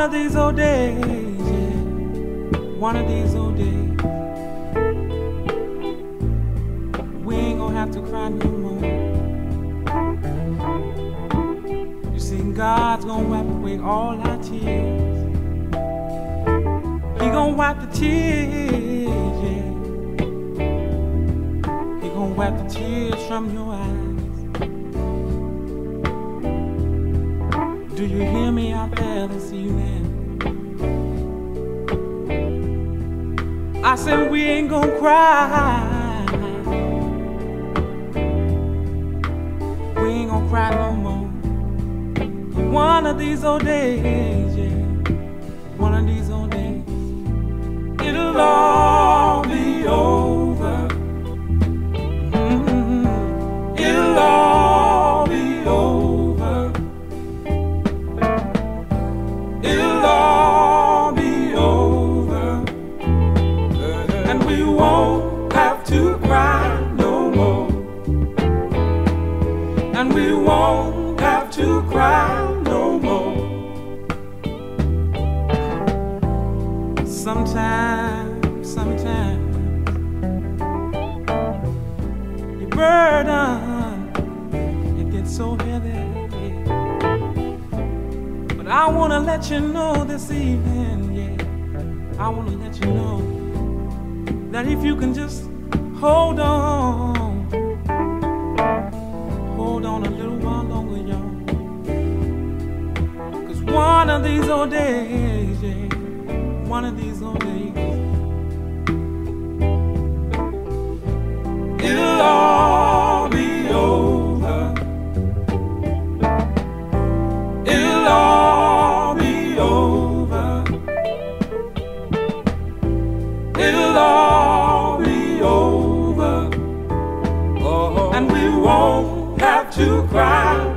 of these old days, yeah. One of these old days. We ain't gonna have to cry no more. You see, God's gonna wipe away all our tears. He gonna wipe the tears, yeah. He gonna wipe the tears from your eyes. Do you hear me out there this evening? I said we ain't gonna cry. We ain't gonna cry no more. One of these old days, yeah. One of these old days, have to cry no more. And we won't have to cry no more. Sometimes, sometimes, your burden it gets so heavy. But I wanna let you know this evening, yeah. I wanna let you know that if you can just hold on, hold on a little while longer, y'all. Cause one of these old days, yeah, one of these old days, to cry.